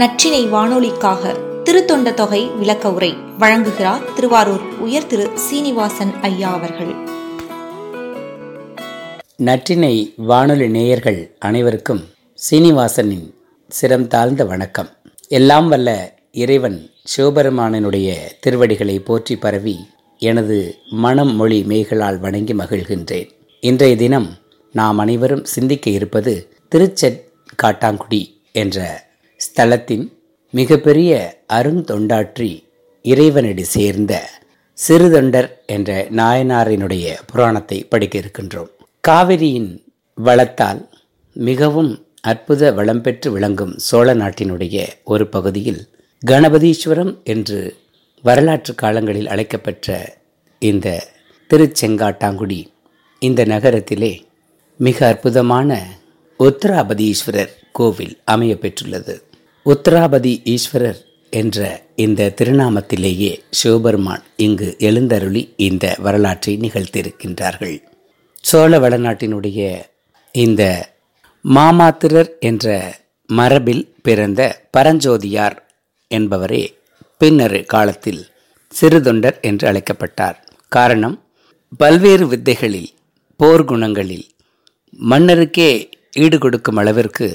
நற்றினை வானொலிக்காக திருத்தொண்ட தொகை விளக்க உரை வழங்குகிறார் திருவாரூர் உயர் திரு சீனிவாசன் ஐயா அவர்கள். நற்றினை வானொலி நேயர்கள் அனைவருக்கும் சீனிவாசனின் சிரம் தாழ்ந்த வணக்கம். எல்லாம் வல்ல இறைவன் சிவபெருமானனுடைய திருவடிகளை போற்றி பரவி எனது மனம் மொழி மெய்களால் வணங்கி மகிழ்கின்றேன். இன்றைய தினம் நாம் அனைவரும் சிந்திக்க இருப்பது திருச்செட் காட்டாங்குடி என்ற ஸ்தலத்தின் மிகப்பெரிய அருந்தொண்டாற்றி இறைவனடி சேர்ந்த சிறுதொண்டர் என்ற நாயனாரினுடைய புராணத்தை படிக்க இருக்கின்றோம். காவிரியின் வளத்தால் மிகவும் அற்புத வளம் பெற்று விளங்கும் சோழ நாட்டினுடைய ஒரு பகுதியில் கணபதீஸ்வரம் என்று வரலாற்று காலங்களில் அழைக்கப்பெற்ற இந்த திருச்செங்காட்டாங்குடி இந்த நகரத்திலே மிக அற்புதமான உத்தராபதீஸ்வரர் கோவில் அமைய பெற்றுள்ளது. உத்தராபதி ஈஸ்வரர் என்ற இந்த திருநாமத்திலேயே சிவபெருமான் இங்கு எழுந்தருளி இந்த வரலாற்றை நிகழ்த்தியிருக்கின்றார்கள். சோழ வளநாட்டினுடைய இந்த மாமாத்திரர் என்ற மரபில் பிறந்த பரஞ்சோதியார் என்பவரே பின்னர் காலத்தில் சிறுதொண்டர் என்று அழைக்கப்பட்டார். காரணம் பல்வேறு வித்தைகளில் போர்க்குணங்களில் மன்னருக்கே ஈடு கொடுக்கும் அளவிற்கு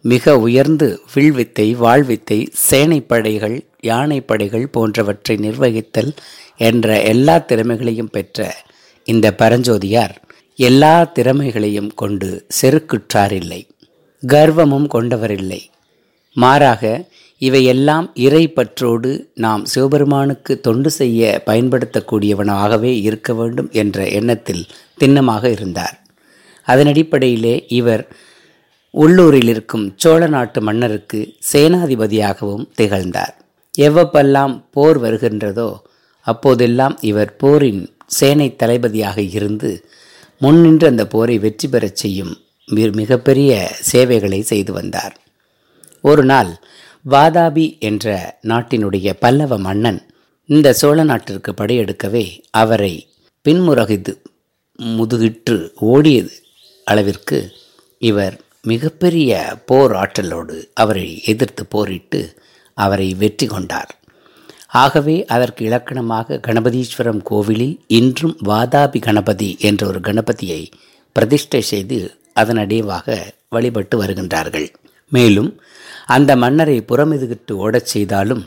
மிக உயர்ந்து வில்வித்தை வாழ்வித்தை சேனைப்படைகள் யானைப்படைகள் போன்றவற்றை நிர்வகித்தல் என்ற எல்லா திறமைகளையும் பெற்ற இந்த பரஞ்சோதியார் எல்லா திறமைகளையும் கொண்டு செருக்குற்றாரில்லை கர்வமும் கொண்டவரில்லை மாறாக இவையெல்லாம் இறை பற்றோடு நாம் சிவபெருமானுக்கு தொண்டு செய்ய பயன்படுத்தக்கூடியவனாகவே இருக்க வேண்டும் என்ற எண்ணத்தில் திண்ணமாக இருந்தார். அதன் அடிப்படையிலே இவர் உள்ளூரில் இருக்கும் சோழ நாட்டு மன்னருக்கு சேனாதிபதியாகவும் திகழ்ந்தார். எவ்வப்பெல்லாம் போர் வருகின்றதோ அப்போதெல்லாம் இவர் போரின் சேனை தளபதியாக இருந்து முன்னின்று அந்த போரை வெற்றி பெறச் செய்யும் மிகப்பெரிய சேவைகளை செய்து வந்தார். ஒரு நாள் வாதாபி என்ற நாட்டினுடைய பல்லவ மன்னன் இந்த சோழ நாட்டிற்கு படையெடுக்கவே அவரை பின்முறகிது முதுகிட்டு ஓடியது அளவிற்கு இவர் மிகப்பெரிய போர் ஆற்றலோடு அவரை எதிர்த்து போரிட்டு அவரை வெற்றி கொண்டார். ஆகவே அதற்கு இலக்கணமாக கணபதீஸ்வரம் கோவிலில் இன்றும் வாதாபி கணபதி என்ற ஒரு கணபதியை பிரதிஷ்டை செய்து அதன் அடைவாக வழிபட்டு வருகின்றார்கள். மேலும் அந்த மன்னரை புறமெதுகிட்டு ஓடச் செய்தாலும்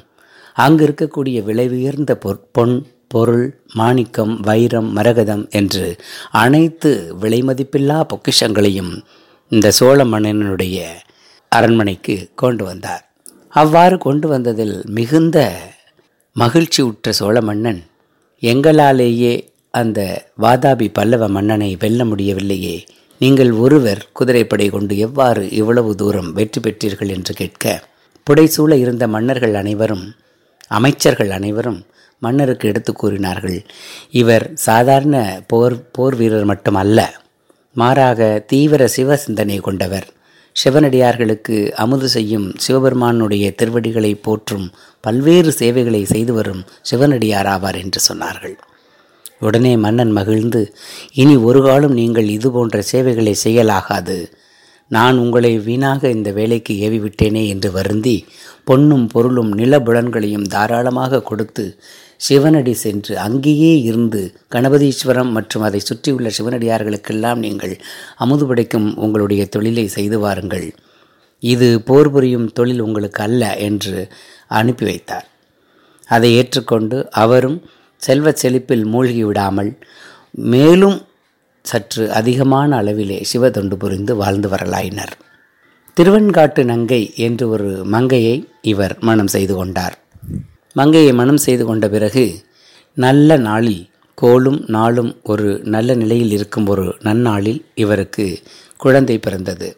அங்கு இருக்கக்கூடிய விலை உயர்ந்த பொன் பொருள் மாணிக்கம் வைரம் மரகதம் என்று அனைத்து விலைமதிப்பில்லா பொக்கிஷங்களையும் இந்த சோழ மன்னனுடைய அரண்மனைக்கு கொண்டு வந்தார். அவ்வாறு கொண்டு வந்ததில் மிகுந்த மகிழ்ச்சி உற்ற சோழ மன்னன் எங்களாலேயே அந்த வாதாபி பல்லவ மன்னனை வெல்ல முடியவில்லையே. நீங்கள் ஒருவர் குதிரைப்படை கொண்டு எவ்வாறு இவ்வளவு தூரம் வெற்றி பெற்றீர்கள் என்று கேட்க புடைசூழ இருந்த மன்னர்கள் அனைவரும் அமைச்சர்கள் அனைவரும் மன்னருக்கு எடுத்து கூறினார்கள் இவர் சாதாரண போர் போர் வீரர் மட்டுமல்ல மாறாக தீவிர சிவ சிந்தனை கொண்டவர். சிவனடியார்களுக்கு அமுது செய்யும் சிவபெருமானுடைய திருவடிகளை போற்றும் பல்வேறு சேவைகளை செய்து வரும் சிவனடியார் ஆவார் என்று சொன்னார்கள். உடனே மன்னன் மகிழ்ந்து இனி ஒரு காலம் நீங்கள் இது போன்ற சேவைகளை செய்யலாகாது. நான் உங்களை வீணாக இந்த வேலைக்கு ஏவிவிட்டேனே என்று வருந்தி பொன்னும் பொருளும் நிலபுலன்களையும் தாராளமாக கொடுத்து சிவனடி சென்று அங்கேயே இருந்து கணபதீஸ்வரம் மற்றும் அதை சுற்றியுள்ள சிவனடியார்களுக்கெல்லாம் நீங்கள் அமுது படைக்கும் உங்களுடைய தொழிலை செய்து வாருங்கள். இது போர் புரியும் தொழில் உங்களுக்கு அல்ல என்று அனுப்பி வைத்தார். அதை ஏற்றுக்கொண்டு அவரும் செல்வ செழிப்பில் மூழ்கி விடாமல் மேலும் சற்று அதிகமான அளவிலே சிவ தொண்டு புரிந்து வாழ்ந்து வரலாயினர். திருவெண்காட்டு நங்கை என்று ஒரு மங்கையை இவர் மனம் செய்து கொண்டார். மங்கையை மனம் செய்து கொண்ட பிறகு நல்ல நாளில் கோளும் நாளும் ஒரு நல்ல நிலையில் இருக்கும் ஒரு நன்னாளில் இவருக்கு குழந்தை பிறந்தது.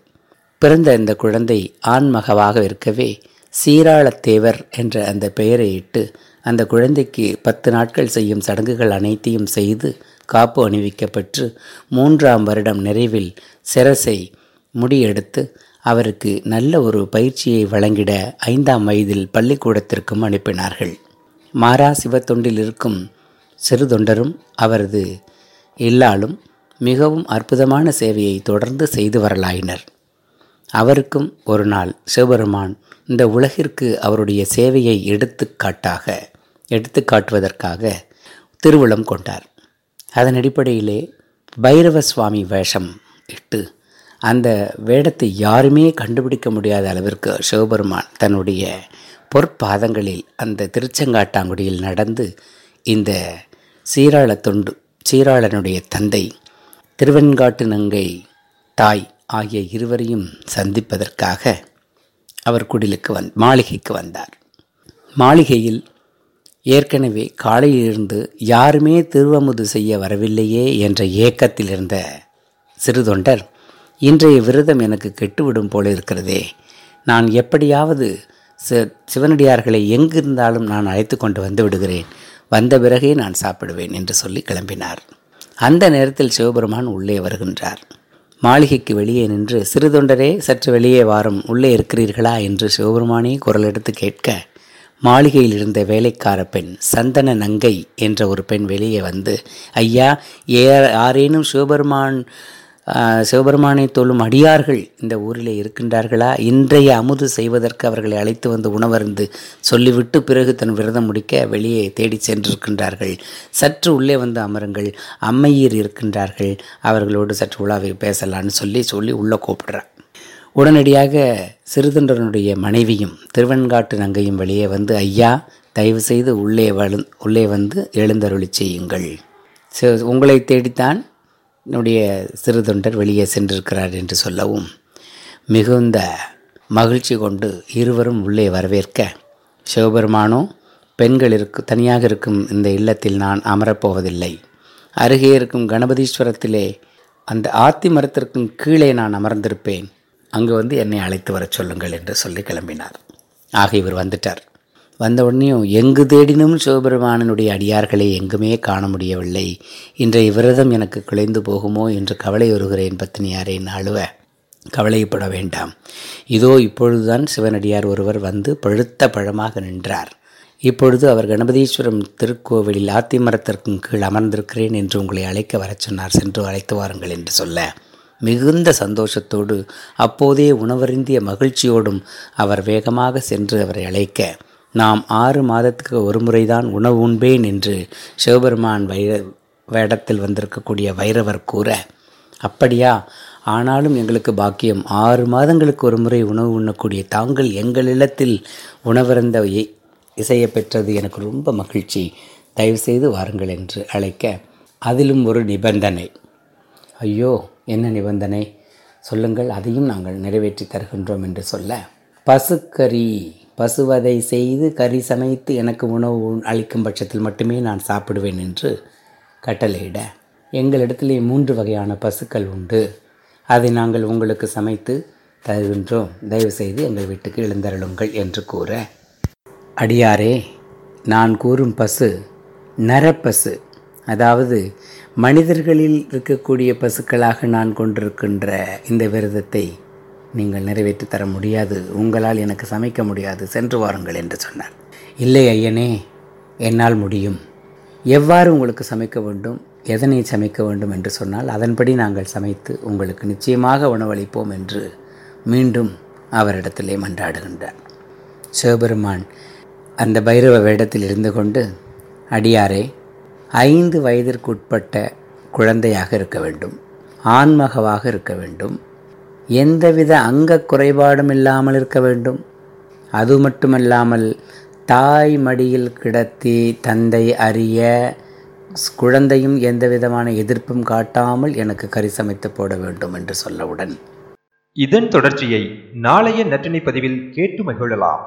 பிறந்த இந்த குழந்தை ஆண்மகவாக இருக்கவே சீராளத்தேவர் என்ற அந்த பெயரை இட்டு அந்த குழந்தைக்கு பத்து நாட்கள் செய்யும் சடங்குகள் அனைத்தையும் செய்து காப்பு அணிவிக்கப்பட்டு மூன்றாம் வருடம் நிறைவில் சிரசை முடியெடுத்து அவருக்கு நல்ல ஒரு பயிற்சியை வழங்கிட ஐந்தாம் வயதில் பள்ளிக்கூடத்திற்கும் அனுப்பினார்கள். மாரா சிவத்தொண்டில் இருக்கும் சிறு தொண்டரும் அவரது இல்லாலும் மிகவும் அற்புதமான சேவையை தொடர்ந்து செய்து வரலாயினர். அவருக்கும் ஒரு நாள் சிவபெருமான் இந்த உலகிற்கு அவருடைய சேவையை எடுத்துக்காட்டாக எடுத்துக்காட்டுவதற்காக திருவுளம் கொண்டார். அதன் அடிப்படையிலே பைரவ சுவாமி வேஷம் இட்டு அந்த வேடத்தை யாருமே கண்டுபிடிக்க முடியாத அளவிற்கு சிவபெருமான் தன்னுடைய பொற்பாதங்களில் அந்த திருச்செங்காட்டாங்குடியில் நடந்து இந்த சீராள தொண்டு சீராளனுடைய தந்தை திருவெண்காட்டு நங்கை தாய் ஆகிய இருவரையும் சந்திப்பதற்காக அவர் குடிலுக்கு வந் மாளிகைக்கு வந்தார். மாளிகையில் ஏற்கனவே காலையிலிருந்து யாருமே திருவமுது செய்ய வரவில்லையே என்ற ஏக்கத்தில் இருந்த சிறு தொண்டர் இன்றைய விரதம் எனக்கு கெட்டுவிடும் போல இருக்கிறதே. நான் எப்படியாவது சிவனடியார்களை எங்கிருந்தாலும் நான் அழைத்து கொண்டு வந்து விடுகிறேன். வந்த பிறகே நான் சாப்பிடுவேன் என்று சொல்லி கிளம்பினார். அந்த நேரத்தில் சிவபெருமான் உள்ளே வருகின்றார். மாளிகைக்கு வெளியே நின்று சிறுதொண்டரே சற்று வெளியே வாரம் உள்ளே இருக்கிறீர்களா? என்று சிவபெருமானே குரல் எடுத்து கேட்க மாளிகையில் இருந்த வேலைக்கார பெண் சந்தன நங்கை என்ற ஒரு பெண் வெளியே வந்து ஐயா ஏ யாரேனும் சிவபெருமான் சிவபெருமானை தொழும் அடியார்கள் இந்த ஊரிலே இருக்கின்றார்களா? இன்றைய அமுது செய்வதற்கு அவர்களை அழைத்து வந்து உணவருந்து சொல்லிவிட்டு பிறகு தன் விரதம் முடிக்க வெளியே தேடி சென்றிருக்கின்றார்கள். சற்று உள்ளே வந்து அமருங்கள். அம்மையீர் இருக்கின்றார்கள். அவர்களோடு சற்று உலாவை பேசலான்னு சொல்லி சொல்லி உள்ளே கூப்பிடுறார். உடனடியாக சிறுதண்டனுடைய மனைவியும் திருவெண்காட்டு நங்கையும் வெளியே வந்து ஐயா தயவு செய்து உள்ளே வலு உள்ளே வந்து எழுந்தருளி செய்யுங்கள். உங்களை தேடித்தான் என்னுடைய சிறுதொண்டர் வெளியே சென்றிருக்கிறார் என்று சொல்லவும் மிகுந்த மகிழ்ச்சி கொண்டு இருவரும் உள்ளே வரவேற்க சிவபெருமானோ பெண்கள் இருக்கு தனியாக இருக்கும் இந்த இல்லத்தில் நான் அமரப்போவதில்லை. அருகே இருக்கும் கணபதீஸ்வரத்திலே அந்த ஆத்தி மரத்திற்கும் கீழே நான் அமர்ந்திருப்பேன். அங்கு வந்து என்னை அழைத்து வரச் சொல்லுங்கள் என்று சொல்லி கிளம்பினார். ஆக இவர் வந்துட்டார். வந்த உடனேயும் எங்கு தேடினும் சிவபெருமானனுடைய அடியார்களை எங்குமே காண முடியவில்லை. இன்றைய விரதம் எனக்கு குலைந்து போகுமோ என்று கவலை வருகிறேன் பத்தினியாரே அழுவ கவலைப்பட வேண்டாம். இதோ இப்பொழுதுதான் சிவனடியார் ஒருவர் வந்து பழுத்த பழமாக நின்றார். இப்பொழுது அவர் கணபதீஸ்வரம் திருக்கோவிலில் ஆத்திமரத்திற்கும் கீழ் அமர்ந்திருக்கிறேன் என்று உங்களை அழைக்க வரச் சொன்னார். சென்று அழைத்து வாருங்கள் என்று சொல்ல மிகுந்த சந்தோஷத்தோடு அப்போதே உணவருந்திய மகிழ்ச்சியோடும் அவர் வேகமாக சென்று அவரை அழைக்க நாம் ஆறு மாதத்துக்கு ஒரு முறைதான் உணவு உண்பேன் என்று சிவபெருமான் வைர வேடத்தில் வந்திருக்கக்கூடிய வைரவர் கூற அப்படியா? ஆனாலும் எங்களுக்கு பாக்கியம். ஆறு மாதங்களுக்கு ஒரு முறை உணவு உண்ணக்கூடிய தாங்கள் எங்கள் இல்லத்தில் உணவருந்த இ- இசையை பெற்றது எனக்கு ரொம்ப மகிழ்ச்சி. தயவுசெய்து வாருங்கள் என்று அழைக்க அதிலும் ஒரு நிபந்தனை. ஐயோ என்ன நிபந்தனை? சொல்லுங்கள் அதையும் நாங்கள் நிறைவேற்றி தருகின்றோம் என்று சொல்ல பசுக்கறி பசுவதை செய்து கறி சமைத்து எனக்கு உணவு அளிக்கும் பட்சத்தில் மட்டுமே நான் சாப்பிடுவேன் என்று கட்டளையிட எங்களிடத்திலே மூன்று வகையான பசுக்கள் உண்டு. அதை நாங்கள் உங்களுக்கு சமைத்து தருகின்றோம். தயவுசெய்து எங்கள் வீட்டுக்கு எழுந்தருளுங்கள் என்று கூற அடியாரே நான் கூறும் பசு நரப்பசு. அதாவது மனிதர்களில் இருக்கக்கூடிய பசுக்களாக நான் கொண்டிருக்கின்ற இந்த விரதத்தை நீங்கள் நிறைவேற்றி தர முடியாது. உங்களால் எனக்கு சமைக்க முடியாது. சென்று வாருங்கள் என்று சொன்னார். இல்லை ஐயனே என்னால் முடியும். எவ்வாறு உங்களுக்கு சமைக்க வேண்டும்? எதனை சமைக்க வேண்டும் என்று சொன்னால் அதன்படி நாங்கள் சமைத்து உங்களுக்கு நிச்சயமாக உணவளிப்போம் என்று மீண்டும் அவரிடத்திலே மன்றாடுகின்றார். சிவபெருமான் அந்த பைரவ வேடத்தில் இருந்து கொண்டு அடியாரே ஐந்து வயதிற்குட்பட்ட குழந்தையாக இருக்க வேண்டும். ஆண்மகவாக இருக்க வேண்டும். எந்தவித அங்க குறைபாடும் இல்லாமல் இருக்க வேண்டும். அது மட்டுமல்லாமல் தாய் மடியில் கிடத்தி தந்தை அறிய குழந்தையும் எந்த விதமான எதிர்ப்பும் காட்டாமல் எனக்கு கரிசமைத்து போட வேண்டும் என்று சொல்லவுடன். இதன் தொடர்ச்சியை நாளைய நற்றினை பதிவில் கேட்டு மகிழலாம்.